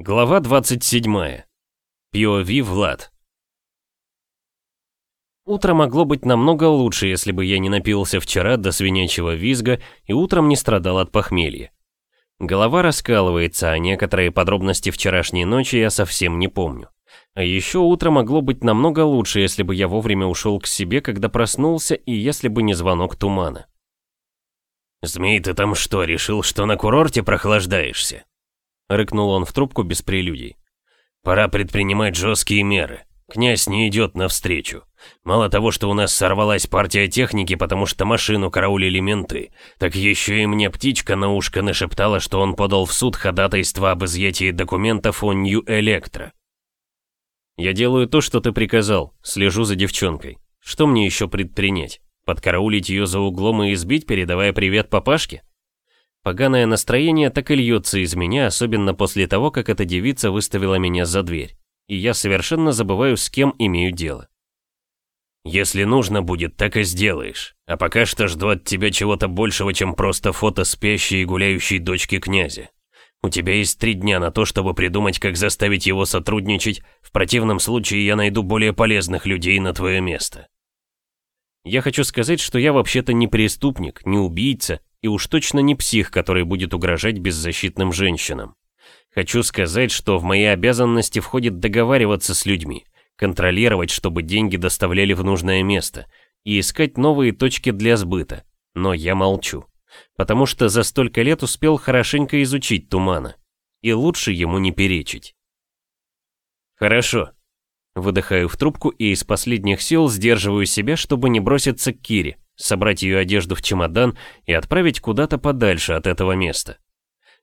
Глава 27. POV Влад. Утро могло быть намного лучше, если бы я не напился вчера до свинячьего визга и утром не страдал от похмелья. Голова раскалывается, а некоторые подробности вчерашней ночи я совсем не помню. А еще утро могло быть намного лучше, если бы я вовремя ушел к себе, когда проснулся, и если бы не звонок тумана. «Змей, ты там что, решил, что на курорте прохлаждаешься?» Рыкнул он в трубку без прелюдий. «Пора предпринимать жесткие меры. Князь не идет навстречу. Мало того, что у нас сорвалась партия техники, потому что машину караулили менты, так еще и мне птичка на ушко нашептала, что он подал в суд ходатайство об изъятии документов о Нью-Электро. «Я делаю то, что ты приказал, слежу за девчонкой. Что мне еще предпринять? Подкараулить ее за углом и избить, передавая привет папашке? Поганое настроение так и льется из меня, особенно после того, как эта девица выставила меня за дверь. И я совершенно забываю, с кем имею дело. Если нужно будет, так и сделаешь. А пока что жду от тебя чего-то большего, чем просто фото спящей и гуляющей дочки князя. У тебя есть три дня на то, чтобы придумать, как заставить его сотрудничать. В противном случае я найду более полезных людей на твое место. Я хочу сказать, что я вообще-то не преступник, не убийца и уж точно не псих, который будет угрожать беззащитным женщинам. Хочу сказать, что в мои обязанности входит договариваться с людьми, контролировать, чтобы деньги доставляли в нужное место, и искать новые точки для сбыта. Но я молчу, потому что за столько лет успел хорошенько изучить тумана, и лучше ему не перечить. Хорошо, Выдыхаю в трубку и из последних сил сдерживаю себя, чтобы не броситься к Кире, собрать ее одежду в чемодан и отправить куда-то подальше от этого места.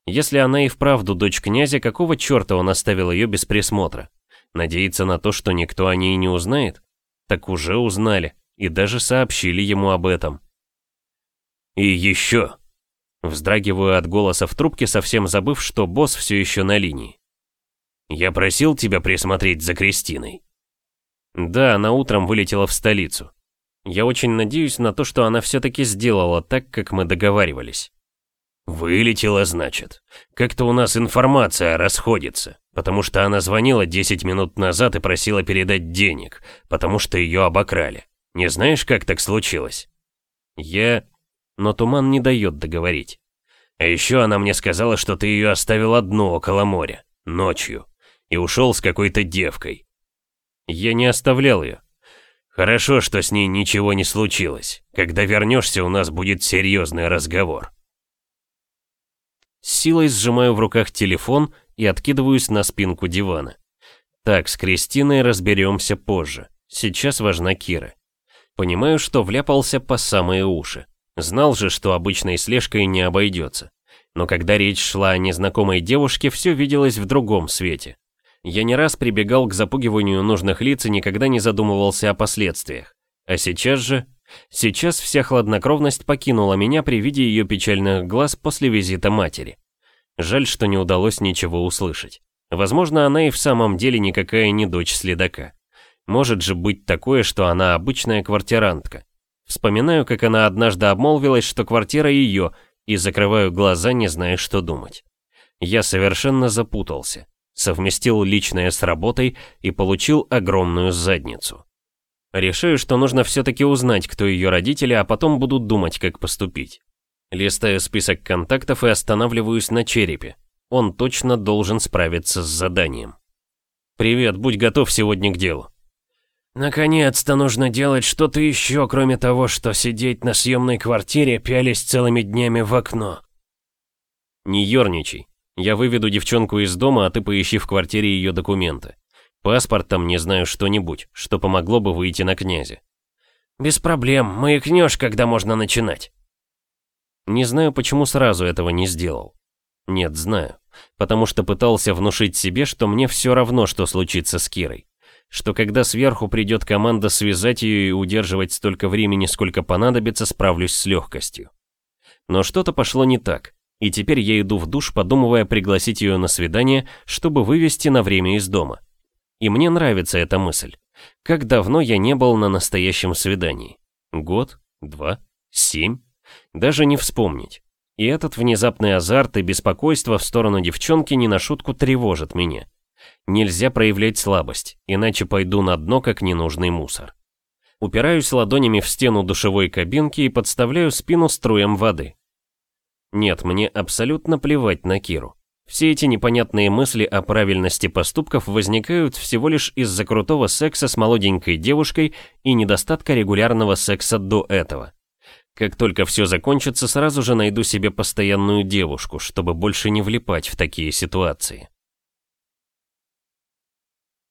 Если она и вправду дочь князя, какого черта он оставил ее без присмотра? Надеется на то, что никто о ней не узнает? Так уже узнали и даже сообщили ему об этом. И еще. Вздрагиваю от голоса в трубке, совсем забыв, что босс все еще на линии. Я просил тебя присмотреть за Кристиной. Да, она утром вылетела в столицу. Я очень надеюсь на то, что она все-таки сделала так, как мы договаривались. Вылетела, значит. Как-то у нас информация расходится, потому что она звонила 10 минут назад и просила передать денег, потому что ее обокрали. Не знаешь, как так случилось? Я... Но туман не дает договорить. А еще она мне сказала, что ты ее оставил одну около моря, ночью, и ушел с какой-то девкой. Я не оставлял ее. Хорошо, что с ней ничего не случилось. Когда вернешься, у нас будет серьезный разговор. С силой сжимаю в руках телефон и откидываюсь на спинку дивана. Так, с Кристиной разберемся позже. Сейчас важна Кира. Понимаю, что вляпался по самые уши. Знал же, что обычной слежкой не обойдется. Но когда речь шла о незнакомой девушке, все виделось в другом свете. Я не раз прибегал к запугиванию нужных лиц и никогда не задумывался о последствиях. А сейчас же... Сейчас вся хладнокровность покинула меня при виде ее печальных глаз после визита матери. Жаль, что не удалось ничего услышать. Возможно, она и в самом деле никакая не дочь следака. Может же быть такое, что она обычная квартирантка. Вспоминаю, как она однажды обмолвилась, что квартира ее, и закрываю глаза, не зная, что думать. Я совершенно запутался совместил личное с работой и получил огромную задницу. Решаю, что нужно все-таки узнать, кто ее родители, а потом буду думать, как поступить. Листаю список контактов и останавливаюсь на черепе. Он точно должен справиться с заданием. «Привет, будь готов сегодня к делу». «Наконец-то нужно делать что-то еще, кроме того, что сидеть на съемной квартире, пялись целыми днями в окно». «Не ерничай. Я выведу девчонку из дома, а ты поищи в квартире ее документы. Паспортом не знаю что-нибудь, что помогло бы выйти на князя. Без проблем, маякнешь, когда можно начинать. Не знаю, почему сразу этого не сделал. Нет, знаю. Потому что пытался внушить себе, что мне все равно, что случится с Кирой. Что когда сверху придет команда связать ее и удерживать столько времени, сколько понадобится, справлюсь с легкостью. Но что-то пошло не так. И теперь я иду в душ, подумывая пригласить ее на свидание, чтобы вывести на время из дома. И мне нравится эта мысль. Как давно я не был на настоящем свидании? Год? Два? Семь? Даже не вспомнить. И этот внезапный азарт и беспокойство в сторону девчонки не на шутку тревожит меня. Нельзя проявлять слабость, иначе пойду на дно, как ненужный мусор. Упираюсь ладонями в стену душевой кабинки и подставляю спину струям воды. Нет, мне абсолютно плевать на Киру. Все эти непонятные мысли о правильности поступков возникают всего лишь из-за крутого секса с молоденькой девушкой и недостатка регулярного секса до этого. Как только все закончится, сразу же найду себе постоянную девушку, чтобы больше не влипать в такие ситуации.